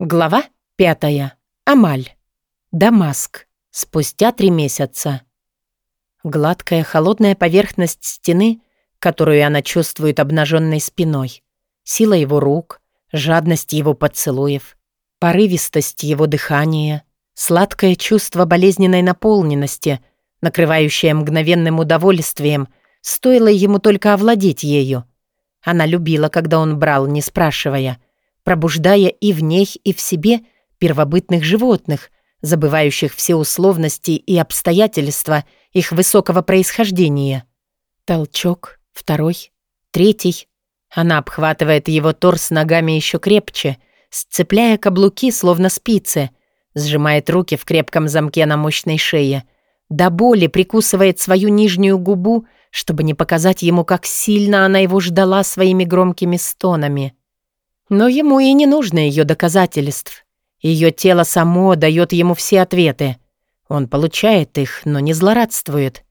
Глава пятая. Амаль. Дамаск. Спустя три месяца. Гладкая холодная поверхность стены, которую она чувствует обнаженной спиной. Сила его рук, жадность его поцелуев, порывистость его дыхания, сладкое чувство болезненной наполненности, накрывающее мгновенным удовольствием, стоило ему только овладеть ею. Она любила, когда он брал, не спрашивая, пробуждая и в ней, и в себе первобытных животных, забывающих все условности и обстоятельства их высокого происхождения. Толчок, второй, третий. Она обхватывает его торс ногами еще крепче, сцепляя каблуки, словно спицы, сжимает руки в крепком замке на мощной шее, до боли прикусывает свою нижнюю губу, чтобы не показать ему, как сильно она его ждала своими громкими стонами. Но ему и не нужно ее доказательств. Ее тело само дает ему все ответы. Он получает их, но не злорадствует.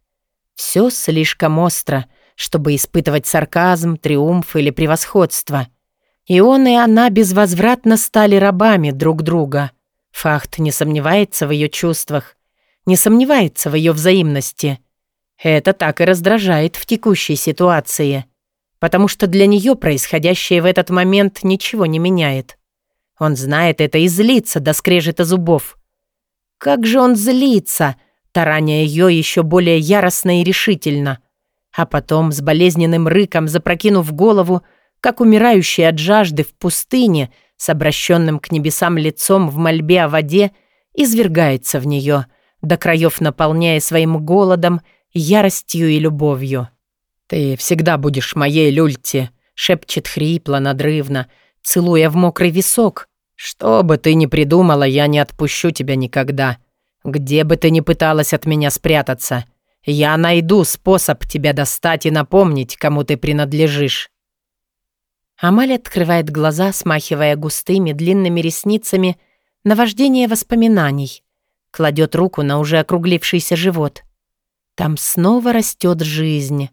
Все слишком остро, чтобы испытывать сарказм, триумф или превосходство. И он и она безвозвратно стали рабами друг друга. Фахт не сомневается в ее чувствах, не сомневается в ее взаимности — это так и раздражает в текущей ситуации, потому что для нее происходящее в этот момент ничего не меняет. Он знает это и злится до скрежета зубов. Как же он злится, тараня ее еще более яростно и решительно. А потом, с болезненным рыком запрокинув голову, как умирающий от жажды в пустыне, с обращенным к небесам лицом в мольбе о воде, извергается в нее, до краев наполняя своим голодом яростью и любовью. «Ты всегда будешь моей люльте», — шепчет хрипло, надрывно, целуя в мокрый висок. «Что бы ты ни придумала, я не отпущу тебя никогда. Где бы ты ни пыталась от меня спрятаться, я найду способ тебя достать и напомнить, кому ты принадлежишь». Амаль открывает глаза, смахивая густыми длинными ресницами наваждение воспоминаний, кладет руку на уже округлившийся живот. Там снова растет жизнь.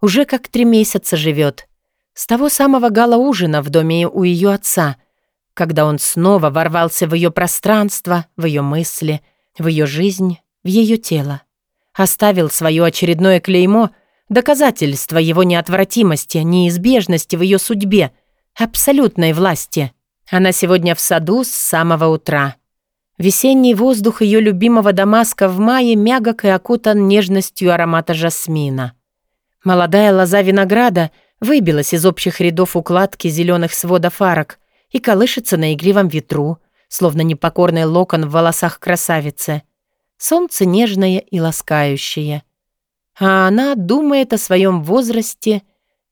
Уже как три месяца живет. С того самого гала-ужина в доме у ее отца, когда он снова ворвался в ее пространство, в ее мысли, в ее жизнь, в ее тело. Оставил свое очередное клеймо, доказательство его неотвратимости, неизбежности в ее судьбе, абсолютной власти. Она сегодня в саду с самого утра. Весенний воздух ее любимого Дамаска в мае мягок и окутан нежностью аромата жасмина. Молодая лоза винограда выбилась из общих рядов укладки зеленых сводов арок и колышется на игривом ветру, словно непокорный локон в волосах красавицы. Солнце нежное и ласкающее. А она думает о своем возрасте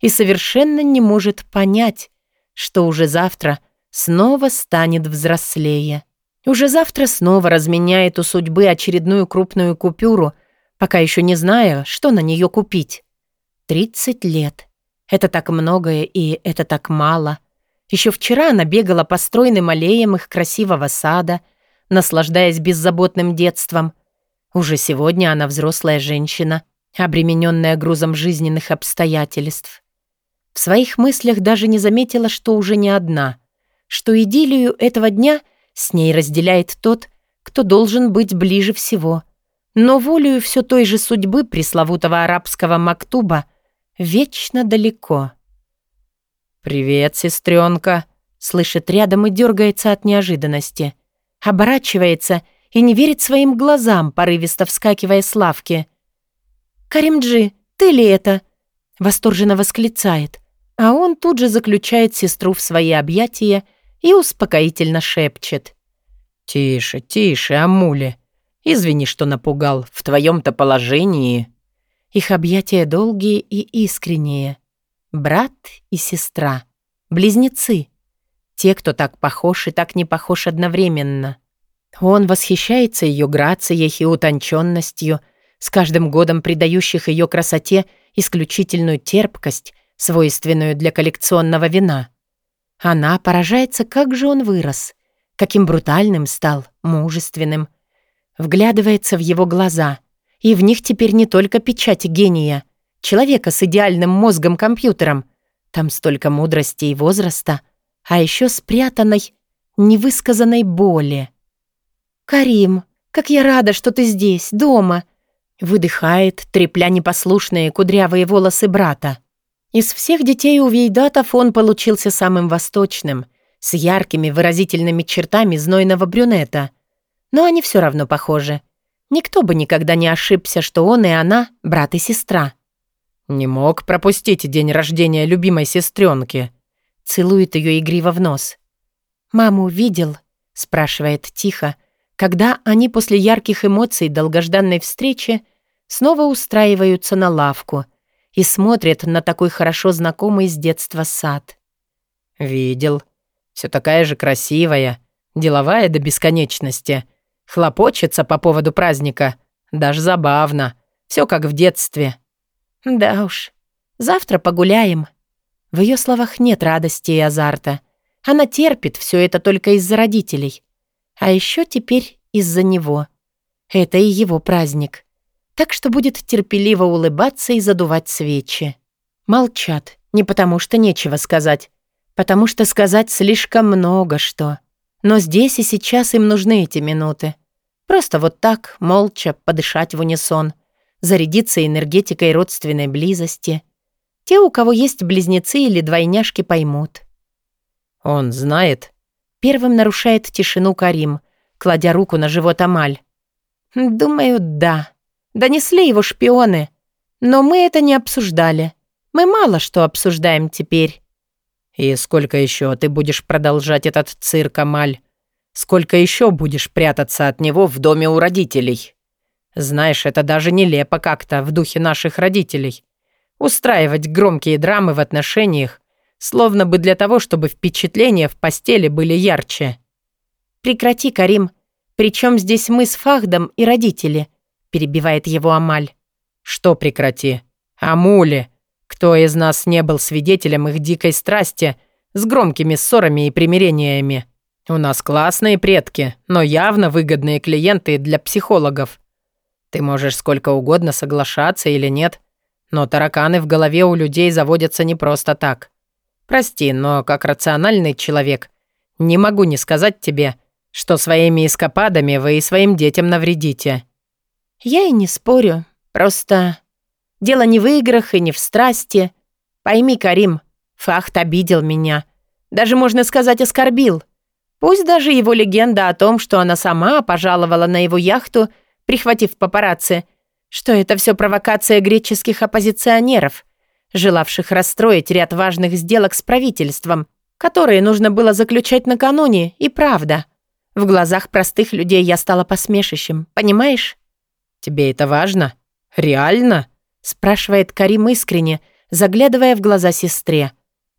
и совершенно не может понять, что уже завтра снова станет взрослее. Уже завтра снова разменяет у судьбы очередную крупную купюру, пока еще не зная, что на нее купить. Тридцать лет. Это так многое и это так мало. Еще вчера она бегала по стройным аллеям их красивого сада, наслаждаясь беззаботным детством. Уже сегодня она взрослая женщина, обремененная грузом жизненных обстоятельств. В своих мыслях даже не заметила, что уже не одна, что идиллию этого дня — с ней разделяет тот, кто должен быть ближе всего. Но волею все той же судьбы пресловутого арабского Мактуба вечно далеко. «Привет, сестренка», — слышит рядом и дергается от неожиданности. Оборачивается и не верит своим глазам, порывисто вскакивая с лавки. «Каримджи, ты ли это?» — восторженно восклицает, а он тут же заключает сестру в свои объятия и успокоительно шепчет. «Тише, тише, Амули. Извини, что напугал. В твоем-то положении...» Их объятия долгие и искренние. Брат и сестра. Близнецы. Те, кто так похож и так не похож одновременно. Он восхищается ее грацией и утонченностью, с каждым годом придающих ее красоте исключительную терпкость, свойственную для коллекционного вина. Она поражается, как же он вырос, каким брутальным стал, мужественным. Вглядывается в его глаза, и в них теперь не только печать гения, человека с идеальным мозгом-компьютером. Там столько мудрости и возраста, а еще спрятанной, невысказанной боли. «Карим, как я рада, что ты здесь, дома!» Выдыхает, трепля непослушные кудрявые волосы брата. Из всех детей у Вейдатов он получился самым восточным, с яркими выразительными чертами знойного брюнета. Но они все равно похожи. Никто бы никогда не ошибся, что он и она — брат и сестра. «Не мог пропустить день рождения любимой сестренки. Целует ее игриво в нос. «Маму видел?» — спрашивает тихо, когда они после ярких эмоций долгожданной встречи снова устраиваются на лавку и смотрят на такой хорошо знакомый с детства сад. «Видел. Все такая же красивая, деловая до бесконечности. Хлопочется по поводу праздника. Даже забавно. Все как в детстве». «Да уж. Завтра погуляем». В ее словах нет радости и азарта. Она терпит все это только из-за родителей. А еще теперь из-за него. Это и его праздник так что будет терпеливо улыбаться и задувать свечи. Молчат, не потому что нечего сказать, потому что сказать слишком много что. Но здесь и сейчас им нужны эти минуты. Просто вот так, молча, подышать в унисон, зарядиться энергетикой родственной близости. Те, у кого есть близнецы или двойняшки, поймут. «Он знает?» Первым нарушает тишину Карим, кладя руку на живот Амаль. «Думаю, да», Донесли его шпионы. Но мы это не обсуждали. Мы мало что обсуждаем теперь. И сколько еще ты будешь продолжать этот цирк, Амаль? Сколько еще будешь прятаться от него в доме у родителей? Знаешь, это даже нелепо как-то в духе наших родителей. Устраивать громкие драмы в отношениях, словно бы для того, чтобы впечатления в постели были ярче. Прекрати, Карим. Причем здесь мы с Фахдом и родители перебивает его Амаль. «Что прекрати? Амули! Кто из нас не был свидетелем их дикой страсти с громкими ссорами и примирениями? У нас классные предки, но явно выгодные клиенты для психологов. Ты можешь сколько угодно соглашаться или нет, но тараканы в голове у людей заводятся не просто так. Прости, но как рациональный человек не могу не сказать тебе, что своими эскападами вы и своим детям навредите». Я и не спорю. Просто дело не в играх и не в страсти. Пойми, Карим, Фахт обидел меня. Даже, можно сказать, оскорбил. Пусть даже его легенда о том, что она сама пожаловала на его яхту, прихватив папарацци, что это все провокация греческих оппозиционеров, желавших расстроить ряд важных сделок с правительством, которые нужно было заключать накануне, и правда. В глазах простых людей я стала посмешищем, понимаешь? «Тебе это важно? Реально?» спрашивает Карим искренне, заглядывая в глаза сестре.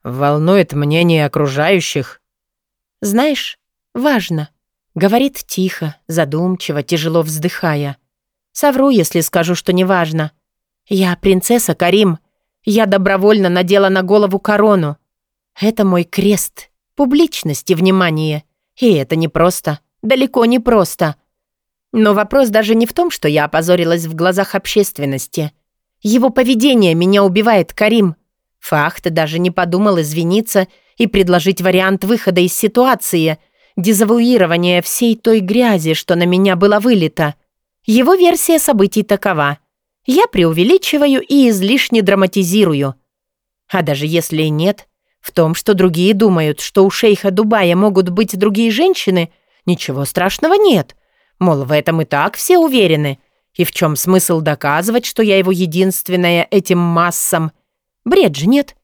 «Волнует мнение окружающих?» «Знаешь, важно», — говорит тихо, задумчиво, тяжело вздыхая. «Совру, если скажу, что не важно. Я принцесса Карим. Я добровольно надела на голову корону. Это мой крест, публичность и внимание. И это непросто, далеко не просто. Но вопрос даже не в том, что я опозорилась в глазах общественности. Его поведение меня убивает, Карим. Фахт даже не подумал извиниться и предложить вариант выхода из ситуации, дезавуирования всей той грязи, что на меня было вылито. Его версия событий такова. Я преувеличиваю и излишне драматизирую. А даже если нет, в том, что другие думают, что у шейха Дубая могут быть другие женщины, ничего страшного нет — Мол, в этом и так все уверены. И в чем смысл доказывать, что я его единственная этим массам? Бред же нет.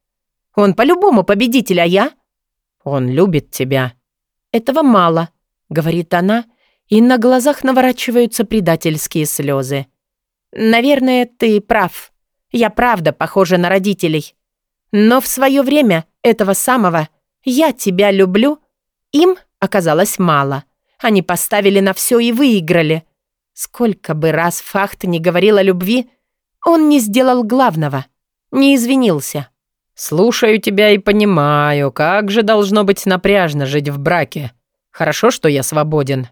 Он по-любому победитель, а я? Он любит тебя. Этого мало, говорит она, и на глазах наворачиваются предательские слезы. Наверное, ты прав. Я правда похожа на родителей. Но в свое время этого самого «я тебя люблю» им оказалось мало. Они поставили на все и выиграли. Сколько бы раз Фахт не говорил о любви, он не сделал главного, не извинился. «Слушаю тебя и понимаю, как же должно быть напряжно жить в браке. Хорошо, что я свободен».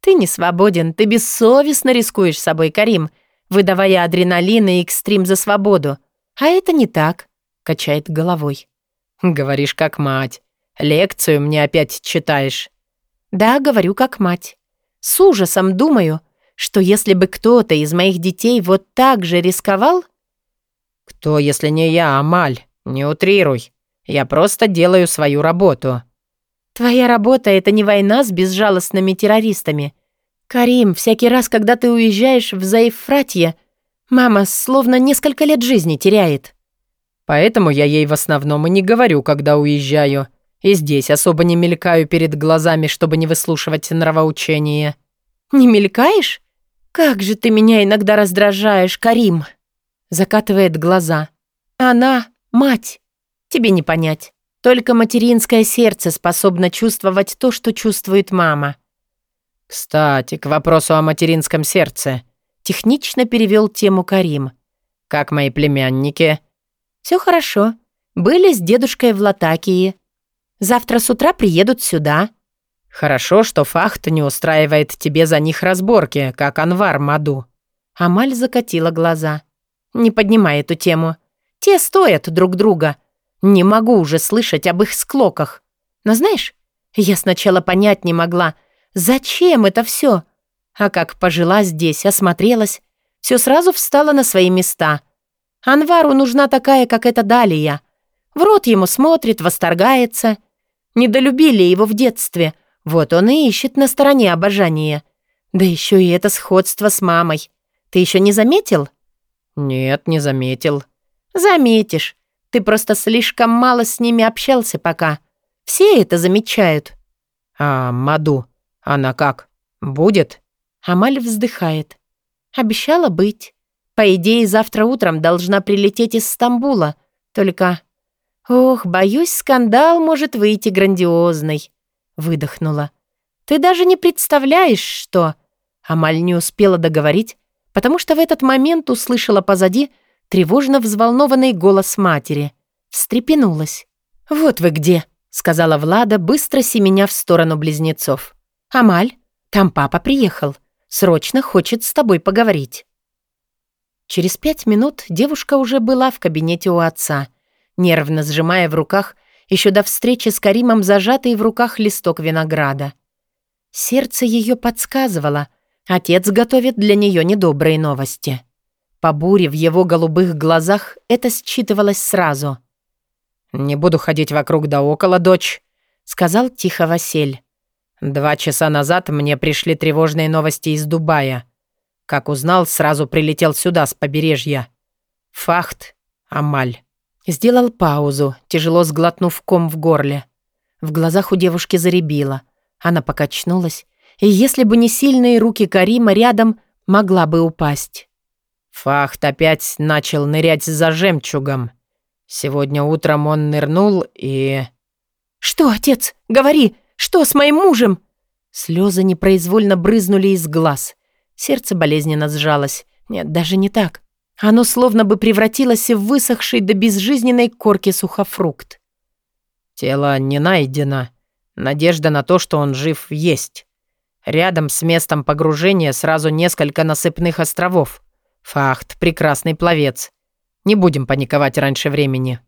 «Ты не свободен, ты бессовестно рискуешь собой, Карим, выдавая адреналин и экстрим за свободу. А это не так», — качает головой. «Говоришь, как мать. Лекцию мне опять читаешь. Да, говорю как мать. С ужасом думаю, что если бы кто-то из моих детей вот так же рисковал... Кто, если не я, Амаль? Не утрируй. Я просто делаю свою работу. Твоя работа — это не война с безжалостными террористами. Карим, всякий раз, когда ты уезжаешь в Заифратье, мама словно несколько лет жизни теряет. Поэтому я ей в основном и не говорю, когда уезжаю. И здесь особо не мелькаю перед глазами, чтобы не выслушивать нравоучения. Не мелькаешь? Как же ты меня иногда раздражаешь, Карим. Закатывает глаза. Она — мать. Тебе не понять. Только материнское сердце способно чувствовать то, что чувствует мама. Кстати, к вопросу о материнском сердце. Технично перевел тему Карим. Как мои племянники? Все хорошо. Были с дедушкой в Латакии. Завтра с утра приедут сюда. Хорошо, что Фахт не устраивает тебе за них разборки, как Анвар Маду. Амаль закатила глаза. Не поднимай эту тему. Те стоят друг друга. Не могу уже слышать об их склоках. Но знаешь, я сначала понять не могла, зачем это все. А как пожила здесь, осмотрелась, все сразу встало на свои места. Анвару нужна такая, как эта Далия. В рот ему смотрит, восторгается. Недолюбили его в детстве. Вот он и ищет на стороне обожания. Да еще и это сходство с мамой. Ты еще не заметил? Нет, не заметил. Заметишь. Ты просто слишком мало с ними общался пока. Все это замечают». «А Маду, она как? Будет?» Амаль вздыхает. «Обещала быть. По идее, завтра утром должна прилететь из Стамбула. Только... Ох, боюсь, скандал может выйти грандиозный». Выдохнула. «Ты даже не представляешь, что...» Амаль не успела договорить, потому что в этот момент услышала позади тревожно взволнованный голос матери. Встрепенулась. «Вот вы где», — сказала Влада, быстро семеня в сторону близнецов. «Амаль, там папа приехал. Срочно хочет с тобой поговорить». Через пять минут девушка уже была в кабинете у отца, нервно сжимая в руках еще до встречи с Каримом зажатый в руках листок винограда. Сердце ее подсказывало, отец готовит для нее недобрые новости. По буре в его голубых глазах это считывалось сразу. «Не буду ходить вокруг да около, дочь», — сказал тихо Василь. «Два часа назад мне пришли тревожные новости из Дубая. Как узнал, сразу прилетел сюда, с побережья. Фахт, Амаль». Сделал паузу, тяжело сглотнув ком в горле. В глазах у девушки заребило. Она покачнулась, и если бы не сильные руки Карима рядом, могла бы упасть. Фахт опять начал нырять за жемчугом. Сегодня утром он нырнул и... «Что, отец? Говори! Что с моим мужем?» Слезы непроизвольно брызнули из глаз. Сердце болезненно сжалось. Нет, даже не так. Оно словно бы превратилось в высохший до безжизненной корки сухофрукт. Тело не найдено. Надежда на то, что он жив, есть. Рядом с местом погружения сразу несколько насыпных островов. Фахт — прекрасный пловец. Не будем паниковать раньше времени».